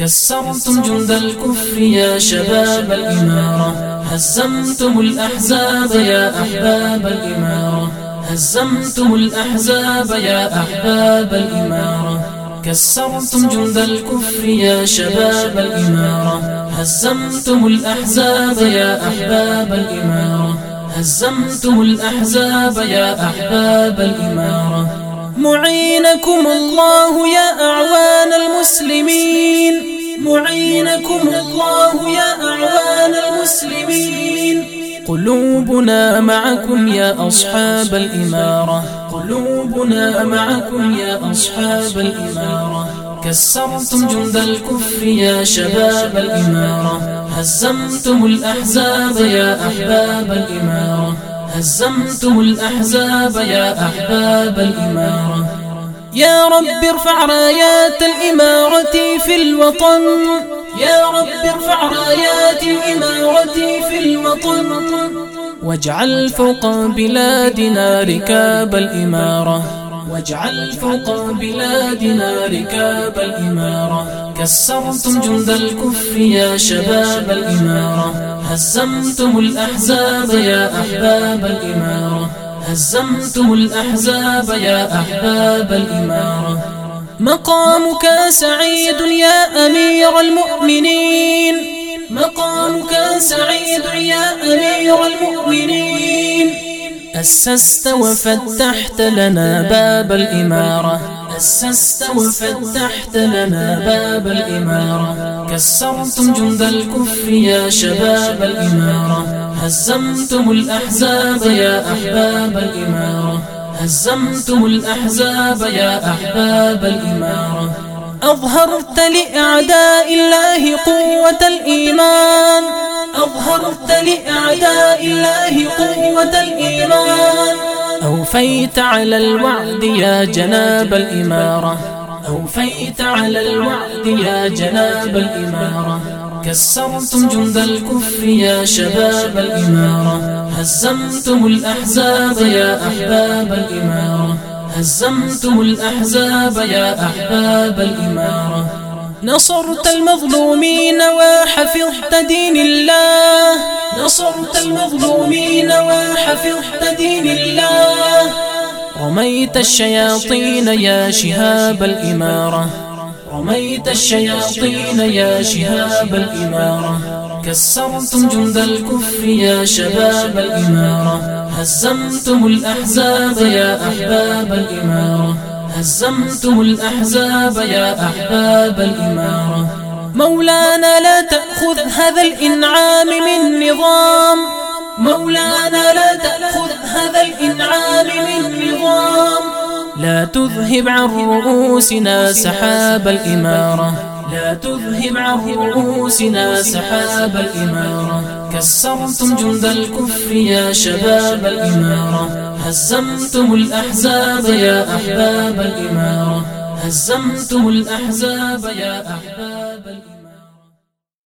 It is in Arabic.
كسرتم جند الكفر يا شباب الإمارة. هزمتم الأحزاب يا أحباب الإمارة. هزمتم الأحزاب يا أحباب الإمارة. كسرتم جند الكفر يا شباب الإمارة. هزمتم الأحزاب يا أحباب الإمارة. هزمتم الأحزاب يا أحباب الإمارة. معينكم الله يا أعوان المسلمين. معينكم الله يا أعوان المسلمين. قلوبنا معكم يا أصحاب الإمارة. قلوبنا معكم يا أصحاب الإمارة. كسرتم جند الكفر يا شباب الإمارة. هزمتم الأحزاب يا أحباب الإمارة. هزمتم الأحزاب يا أحباب الإمارة. يا رب ارفع رايات الإمارة في الوطن. يا رب ارفع رايات الإمارة في الوطن. واجعل فوق بلادنا ركاب الإمارة. واجعل فوق بلادنا ركاب الإمارة. كسرتم جند الكفر يا شباب الإمارة. هزمتم الأحزاب يا أحباب الإمارة. هزمتم الأحزاب يا أحباب الإمارة. مقامك سعيد يا أمير المؤمنين. مقامك سعيد يا أمير المؤمنين. أسست وفتحت لنا باب الإمارة. أسست وفتحت لنا باب الإمارة. كسرتم جند الكفر يا شباب الإمارة. هزمتم الأحزاب يا أحباب الإمارة. هزمتم الأحزاب يا أحباب الإمارة. أظهرت لأعداء الله قوة الإيمان. أظهرت لأعداء الله قوة الإيمان. أوفيت على الوعد يا جناب الإمارة. أوفيت على الوعد يا جناب الإمارة. كسرتم جند الكفر يا شباب الإمارة. هزمتم الأحزاب يا أحباب الإمارة. هزمتم الأحزاب يا أحباب الإمارة. نصرت المظلومين وحفظت دين الله. نصرت المظلومين وحفظت دين الله. رميت الشياطين يا شهاب الإمارة. رميت الشياطين يا شهاب الإمارة. كسرتم جند الكفر يا شباب الإمارة. هزمتم الأحزاب يا أحباب الإمارة. هزمتم الأحزاب يا أحباب الإمارة. مولانا لا تأخذ هذا الإنعام من نظام. مولانا لا تأخذ هذا الإنعام من نظام. لا تذهب عن رؤوسنا سحاب الإمارة. لا تذهب عن رؤوسنا سحاب الإمارة. كسرتم جند الكفر يا شباب الإمارة. هزمتم الأحزاب يا أحباب الإمارة. هزمتم الأحزاب يا أحباب